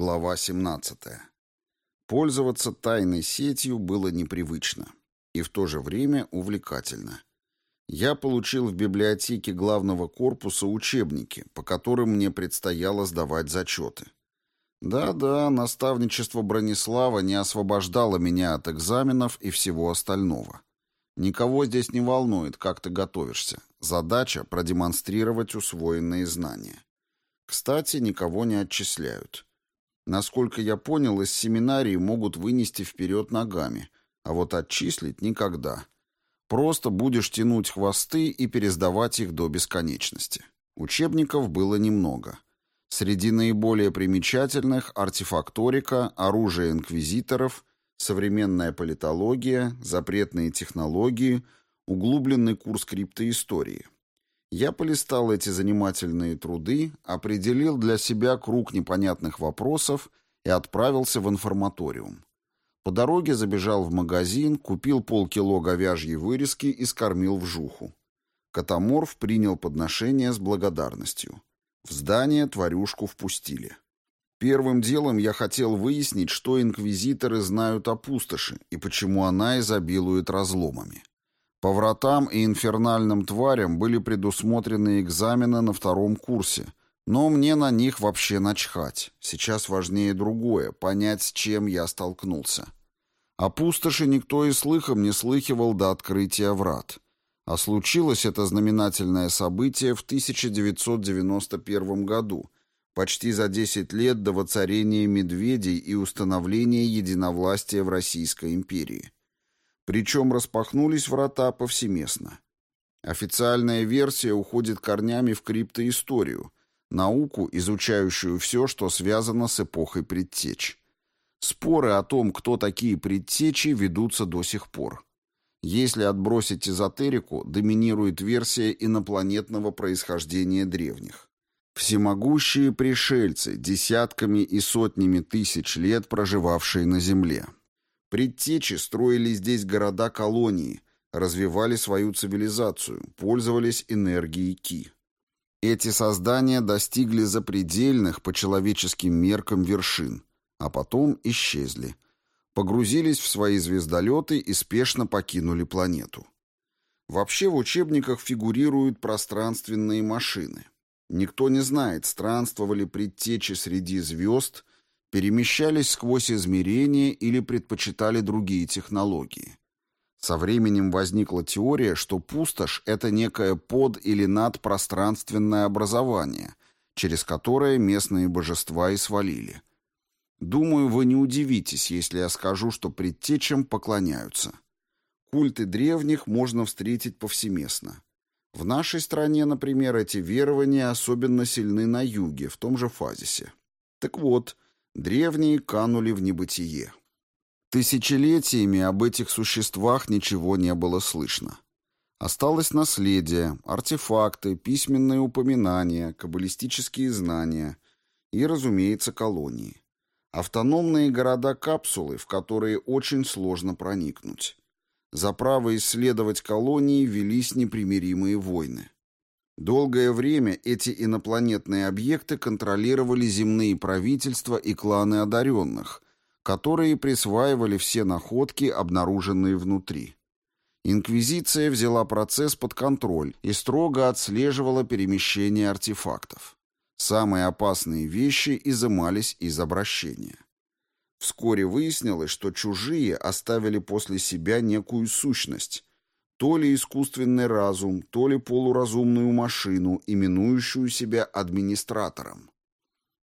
Глава 17. Пользоваться тайной сетью было непривычно и в то же время увлекательно. Я получил в библиотеке главного корпуса учебники, по которым мне предстояло сдавать зачеты. Да-да, наставничество Бронислава не освобождало меня от экзаменов и всего остального. Никого здесь не волнует, как ты готовишься. Задача — продемонстрировать усвоенные знания. Кстати, никого не отчисляют. Насколько я понял, из семинарии могут вынести вперед ногами, а вот отчислить никогда. Просто будешь тянуть хвосты и пересдавать их до бесконечности. Учебников было немного. Среди наиболее примечательных – артефакторика, оружие инквизиторов, современная политология, запретные технологии, углубленный курс криптоистории – я полистал эти занимательные труды, определил для себя круг непонятных вопросов и отправился в информаториум. По дороге забежал в магазин, купил полкило говяжьей вырезки и скормил в жуху. Катаморф принял подношение с благодарностью. В здание тварюшку впустили. Первым делом я хотел выяснить, что инквизиторы знают о пустоши и почему она изобилует разломами. По вратам и инфернальным тварям были предусмотрены экзамены на втором курсе, но мне на них вообще начхать. Сейчас важнее другое — понять, с чем я столкнулся. О пустоши никто и слыхом не слыхивал до открытия врат. А случилось это знаменательное событие в 1991 году, почти за 10 лет до воцарения медведей и установления единовластия в Российской империи. Причем распахнулись врата повсеместно. Официальная версия уходит корнями в криптоисторию, науку, изучающую все, что связано с эпохой предтеч. Споры о том, кто такие предтечи, ведутся до сих пор. Если отбросить эзотерику, доминирует версия инопланетного происхождения древних. Всемогущие пришельцы, десятками и сотнями тысяч лет проживавшие на Земле. Предтечи строили здесь города-колонии, развивали свою цивилизацию, пользовались энергией Ки. Эти создания достигли запредельных по человеческим меркам вершин, а потом исчезли. Погрузились в свои звездолеты и спешно покинули планету. Вообще в учебниках фигурируют пространственные машины. Никто не знает, странствовали предтечи среди звезд перемещались сквозь измерения или предпочитали другие технологии. Со временем возникла теория, что пустошь — это некое под- или надпространственное образование, через которое местные божества и свалили. Думаю, вы не удивитесь, если я скажу, что предтечам поклоняются. Культы древних можно встретить повсеместно. В нашей стране, например, эти верования особенно сильны на юге, в том же Фазисе. Так вот, Древние канули в небытие. Тысячелетиями об этих существах ничего не было слышно. Осталось наследие, артефакты, письменные упоминания, каббалистические знания и, разумеется, колонии. Автономные города-капсулы, в которые очень сложно проникнуть. За право исследовать колонии велись непримиримые войны. Долгое время эти инопланетные объекты контролировали земные правительства и кланы одаренных, которые присваивали все находки, обнаруженные внутри. Инквизиция взяла процесс под контроль и строго отслеживала перемещение артефактов. Самые опасные вещи изымались из обращения. Вскоре выяснилось, что чужие оставили после себя некую сущность, то ли искусственный разум, то ли полуразумную машину, именующую себя администратором.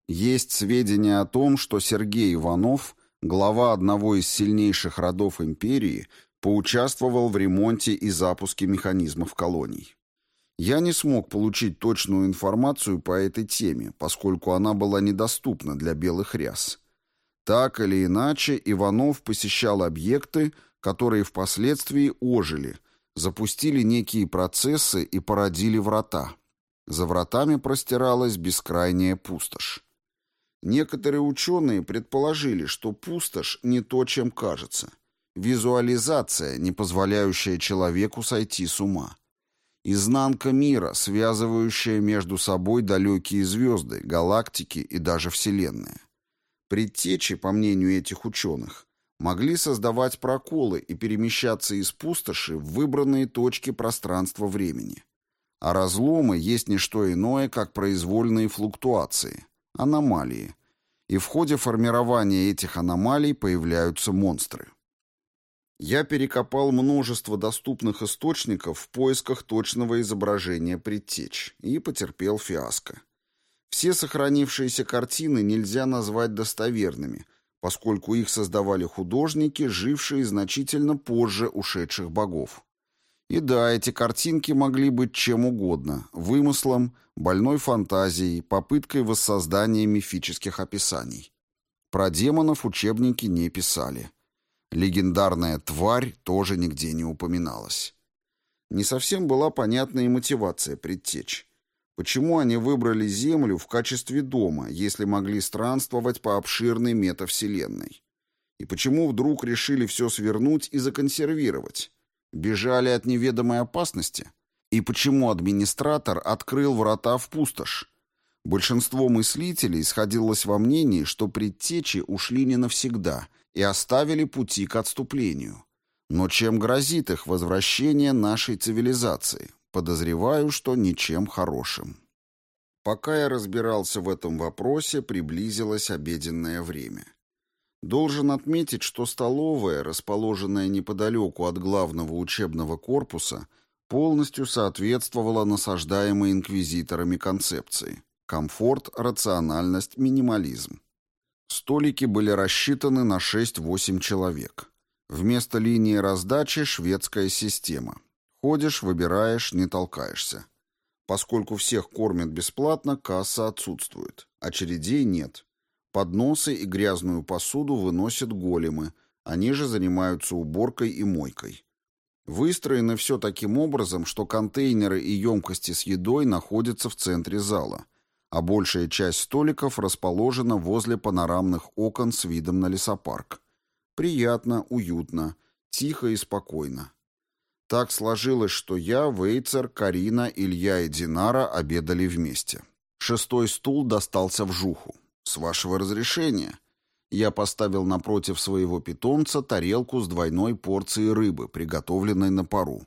Есть сведения о том, что Сергей Иванов, глава одного из сильнейших родов империи, поучаствовал в ремонте и запуске механизмов колоний. Я не смог получить точную информацию по этой теме, поскольку она была недоступна для белых ряс. Так или иначе, Иванов посещал объекты, которые впоследствии ожили – запустили некие процессы и породили врата. За вратами простиралась бескрайняя пустошь. Некоторые ученые предположили, что пустошь не то, чем кажется. Визуализация, не позволяющая человеку сойти с ума. Изнанка мира, связывающая между собой далекие звезды, галактики и даже Вселенная. Предтечи, по мнению этих ученых, могли создавать проколы и перемещаться из пустоши в выбранные точки пространства-времени. А разломы есть не что иное, как произвольные флуктуации, аномалии. И в ходе формирования этих аномалий появляются монстры. Я перекопал множество доступных источников в поисках точного изображения предтеч и потерпел фиаско. Все сохранившиеся картины нельзя назвать достоверными, поскольку их создавали художники, жившие значительно позже ушедших богов. И да, эти картинки могли быть чем угодно – вымыслом, больной фантазией, попыткой воссоздания мифических описаний. Про демонов учебники не писали. Легендарная тварь тоже нигде не упоминалась. Не совсем была понятна и мотивация предтеч. Почему они выбрали Землю в качестве дома, если могли странствовать по обширной метавселенной? И почему вдруг решили все свернуть и законсервировать? Бежали от неведомой опасности? И почему администратор открыл врата в пустошь? Большинство мыслителей сходилось во мнении, что предтечи ушли не навсегда и оставили пути к отступлению. Но чем грозит их возвращение нашей цивилизации? Подозреваю, что ничем хорошим. Пока я разбирался в этом вопросе, приблизилось обеденное время. Должен отметить, что столовая, расположенная неподалеку от главного учебного корпуса, полностью соответствовала насаждаемой инквизиторами концепции – комфорт, рациональность, минимализм. Столики были рассчитаны на 6-8 человек. Вместо линии раздачи – шведская система – Ходишь, выбираешь, не толкаешься. Поскольку всех кормят бесплатно, касса отсутствует. Очередей нет. Подносы и грязную посуду выносят големы, они же занимаются уборкой и мойкой. Выстроено все таким образом, что контейнеры и емкости с едой находятся в центре зала, а большая часть столиков расположена возле панорамных окон с видом на лесопарк. Приятно, уютно, тихо и спокойно. Так сложилось, что я, Вейцер, Карина, Илья и Динара обедали вместе. Шестой стул достался в жуху. «С вашего разрешения». Я поставил напротив своего питомца тарелку с двойной порцией рыбы, приготовленной на пару.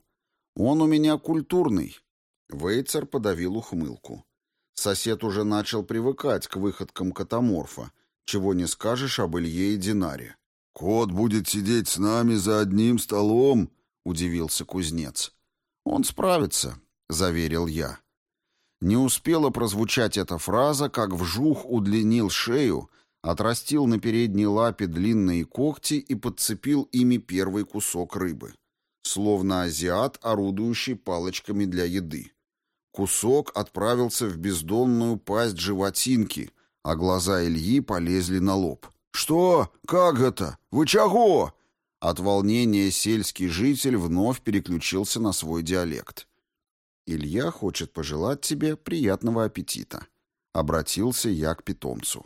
«Он у меня культурный». Вейцер подавил ухмылку. Сосед уже начал привыкать к выходкам катаморфа, чего не скажешь об Илье и Динаре. «Кот будет сидеть с нами за одним столом», — удивился кузнец. «Он справится», — заверил я. Не успела прозвучать эта фраза, как вжух удлинил шею, отрастил на передней лапе длинные когти и подцепил ими первый кусок рыбы. Словно азиат, орудующий палочками для еды. Кусок отправился в бездонную пасть животинки, а глаза Ильи полезли на лоб. «Что? Как это? Вы чего?» От волнения сельский житель вновь переключился на свой диалект. «Илья хочет пожелать тебе приятного аппетита», — обратился я к питомцу.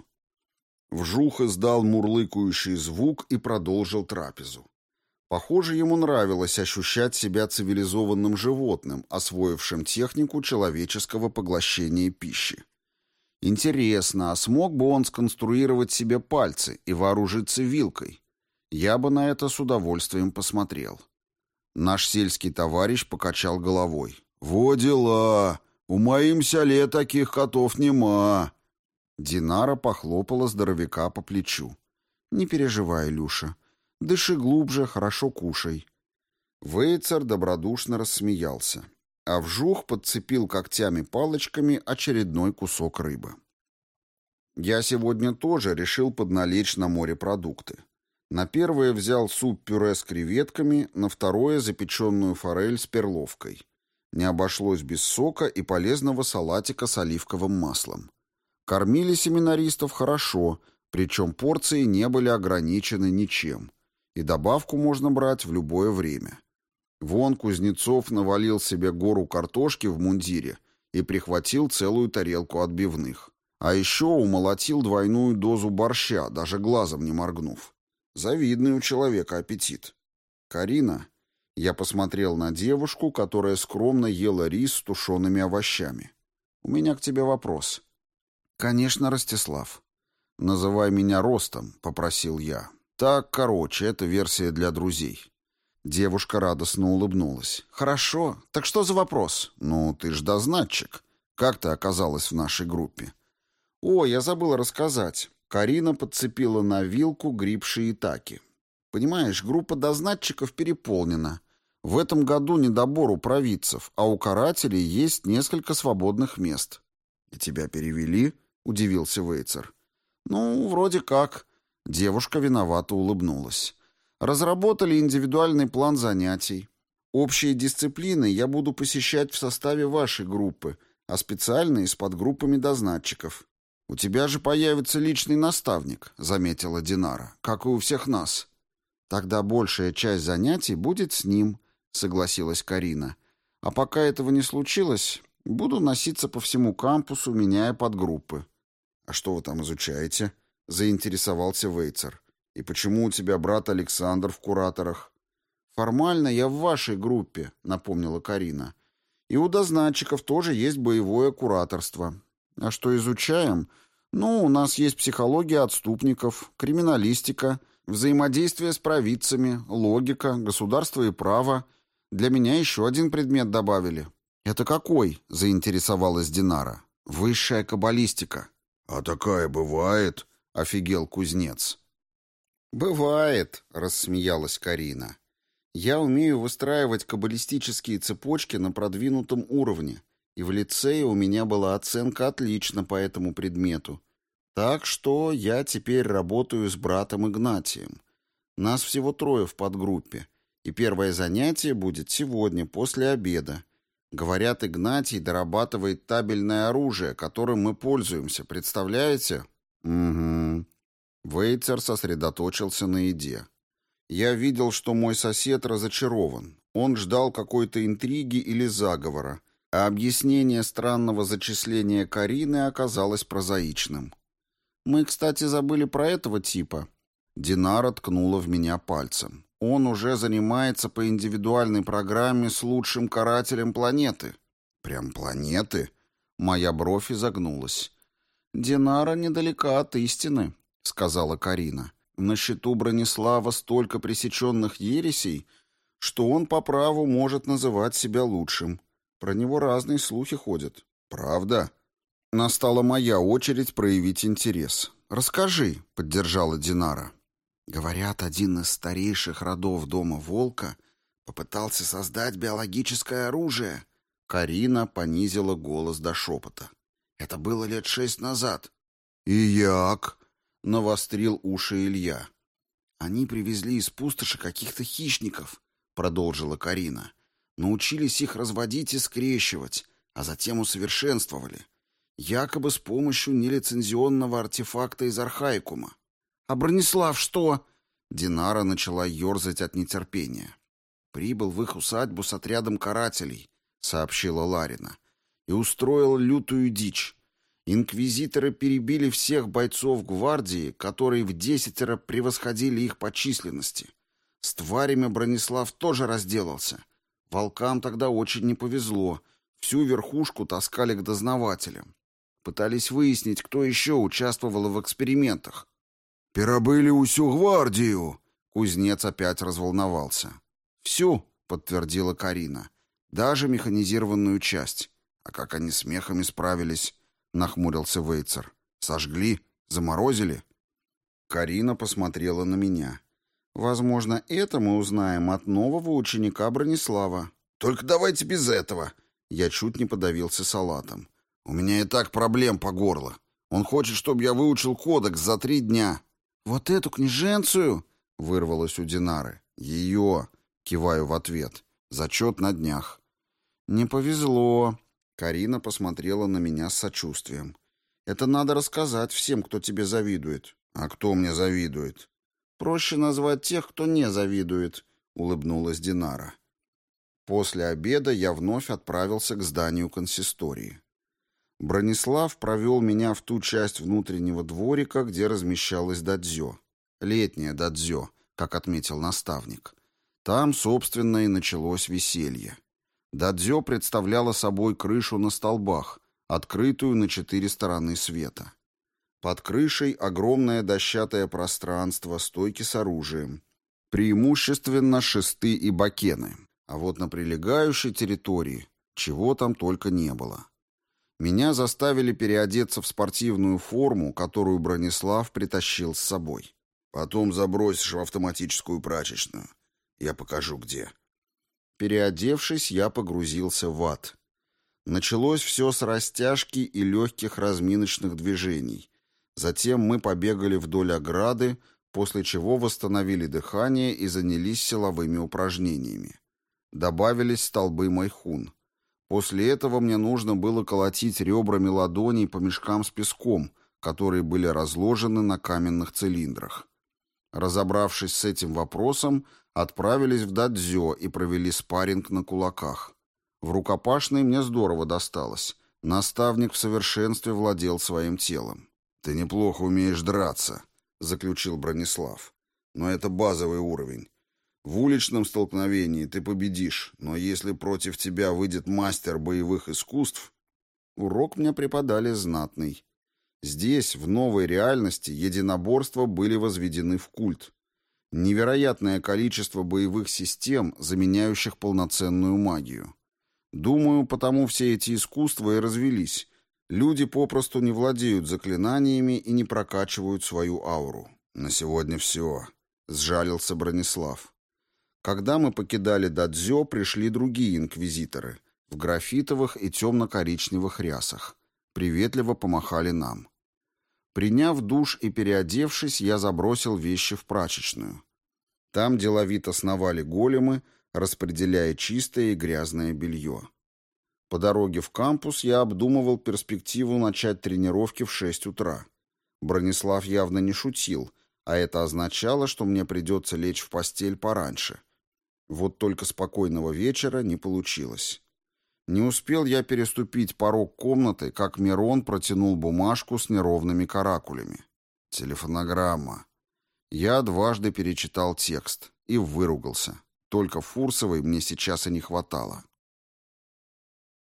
Вжух издал мурлыкающий звук и продолжил трапезу. Похоже, ему нравилось ощущать себя цивилизованным животным, освоившим технику человеческого поглощения пищи. Интересно, а смог бы он сконструировать себе пальцы и вооружиться вилкой? Я бы на это с удовольствием посмотрел. Наш сельский товарищ покачал головой. «Во дела! У моим селе таких котов нема!» Динара похлопала здоровяка по плечу. «Не переживай, Люша. Дыши глубже, хорошо кушай». Вейцер добродушно рассмеялся, а вжух подцепил когтями-палочками очередной кусок рыбы. Я сегодня тоже решил подналечь на морепродукты. На первое взял суп-пюре с креветками, на второе — запеченную форель с перловкой. Не обошлось без сока и полезного салатика с оливковым маслом. Кормили семинаристов хорошо, причем порции не были ограничены ничем. И добавку можно брать в любое время. Вон Кузнецов навалил себе гору картошки в мундире и прихватил целую тарелку отбивных. А еще умолотил двойную дозу борща, даже глазом не моргнув. Завидный у человека аппетит. Карина. Я посмотрел на девушку, которая скромно ела рис с тушеными овощами. У меня к тебе вопрос. Конечно, Ростислав. «Называй меня Ростом», — попросил я. «Так, короче, это версия для друзей». Девушка радостно улыбнулась. «Хорошо. Так что за вопрос?» «Ну, ты ж дознатчик. Как ты оказалась в нашей группе?» «О, я забыла рассказать». Карина подцепила на вилку гриб шиитаки. «Понимаешь, группа дознатчиков переполнена. В этом году недобор у провидцев, а у карателей есть несколько свободных мест». «И тебя перевели?» — удивился Вейцер. «Ну, вроде как». Девушка виновато улыбнулась. Разработали индивидуальный план занятий. Общие дисциплины я буду посещать в составе вашей группы, а специальные с подгруппами дознатчиков. У тебя же появится личный наставник, заметила Динара, как и у всех нас. Тогда большая часть занятий будет с ним, согласилась Карина. А пока этого не случилось, буду носиться по всему кампусу, меняя подгруппы. А что вы там изучаете? заинтересовался Вейцер. «И почему у тебя брат Александр в кураторах?» «Формально я в вашей группе», — напомнила Карина. «И у дознатчиков тоже есть боевое кураторство. А что изучаем? Ну, у нас есть психология отступников, криминалистика, взаимодействие с провидцами, логика, государство и право. Для меня еще один предмет добавили». «Это какой?» — заинтересовалась Динара. «Высшая каббалистика». «А такая бывает?» — офигел кузнец. «Бывает», — рассмеялась Карина. «Я умею выстраивать каббалистические цепочки на продвинутом уровне, и в лицее у меня была оценка отлично по этому предмету. Так что я теперь работаю с братом Игнатием. Нас всего трое в подгруппе, и первое занятие будет сегодня, после обеда. Говорят, Игнатий дорабатывает табельное оружие, которым мы пользуемся, представляете?» «Угу», Вейцер сосредоточился на еде. Я видел, что мой сосед разочарован. Он ждал какой-то интриги или заговора, а объяснение странного зачисления Карины оказалось прозаичным. «Мы, кстати, забыли про этого типа». Динара ткнула в меня пальцем. «Он уже занимается по индивидуальной программе с лучшим карателем планеты». «Прям планеты?» Моя бровь изогнулась. «Динара недалека от истины», — сказала Карина. «На счету Бронислава столько пресеченных ересей, что он по праву может называть себя лучшим. Про него разные слухи ходят. Правда?» Настала моя очередь проявить интерес. «Расскажи», — поддержала Динара. Говорят, один из старейших родов дома Волка попытался создать биологическое оружие. Карина понизила голос до шепота. Это было лет шесть назад. «И як?» навострил уши Илья. «Они привезли из пустоши каких-то хищников», — продолжила Карина. «Научились их разводить и скрещивать, а затем усовершенствовали. Якобы с помощью нелицензионного артефакта из архаикума. А Бронислав что?» Динара начала ерзать от нетерпения. «Прибыл в их усадьбу с отрядом карателей», — сообщила Ларина, — «и устроил лютую дичь. Инквизиторы перебили всех бойцов гвардии, которые в десятеро превосходили их по численности. С тварями Бронислав тоже разделался. Волкам тогда очень не повезло. Всю верхушку таскали к дознавателям. Пытались выяснить, кто еще участвовал в экспериментах. «Перебыли усю гвардию!» Кузнец опять разволновался. «Всю», — подтвердила Карина. «Даже механизированную часть. А как они с мехами справились?» нахмурился Вейцер. Сожгли? Заморозили? Карина посмотрела на меня. Возможно, это мы узнаем от нового ученика Бронислава. Только давайте без этого. Я чуть не подавился салатом. У меня и так проблем по горло. Он хочет, чтобы я выучил кодекс за три дня. Вот эту княженцию? Вырвалось у Динары. Ее, киваю в ответ. Зачет на днях. Не повезло, Карина посмотрела на меня с сочувствием. «Это надо рассказать всем, кто тебе завидует». «А кто мне завидует?» «Проще назвать тех, кто не завидует», — улыбнулась Динара. После обеда я вновь отправился к зданию консистории. Бронислав провел меня в ту часть внутреннего дворика, где размещалась дадзё. Летняя дадзё, как отметил наставник. Там, собственно, и началось веселье. Дадзё представляла собой крышу на столбах, открытую на четыре стороны света. Под крышей огромное дощатое пространство, стойки с оружием. Преимущественно шесты и бакены. А вот на прилегающей территории чего там только не было. Меня заставили переодеться в спортивную форму, которую Бронислав притащил с собой. Потом забросишь в автоматическую прачечную. Я покажу, где. Переодевшись, я погрузился в ад. Началось все с растяжки и легких разминочных движений. Затем мы побегали вдоль ограды, после чего восстановили дыхание и занялись силовыми упражнениями. Добавились столбы майхун. После этого мне нужно было колотить ребрами ладоней по мешкам с песком, которые были разложены на каменных цилиндрах. Разобравшись с этим вопросом, отправились в дадзё и провели спарринг на кулаках. В рукопашной мне здорово досталось. Наставник в совершенстве владел своим телом. «Ты неплохо умеешь драться», — заключил Бронислав. «Но это базовый уровень. В уличном столкновении ты победишь, но если против тебя выйдет мастер боевых искусств...» Урок мне преподали знатный. Здесь, в новой реальности, единоборства были возведены в культ. Невероятное количество боевых систем, заменяющих полноценную магию. Думаю, потому все эти искусства и развелись. Люди попросту не владеют заклинаниями и не прокачивают свою ауру. На сегодня все, — сжалился Бронислав. Когда мы покидали Дадзё, пришли другие инквизиторы в графитовых и темно-коричневых рясах. Приветливо помахали нам. Приняв душ и переодевшись, я забросил вещи в прачечную. Там деловито сновали големы, распределяя чистое и грязное белье. По дороге в кампус я обдумывал перспективу начать тренировки в 6 утра. Бронислав явно не шутил, а это означало, что мне придется лечь в постель пораньше. Вот только спокойного вечера не получилось. Не успел я переступить порог комнаты, как Мирон протянул бумажку с неровными каракулями. Телефонограмма. Я дважды перечитал текст и выругался. Только Фурсовой мне сейчас и не хватало.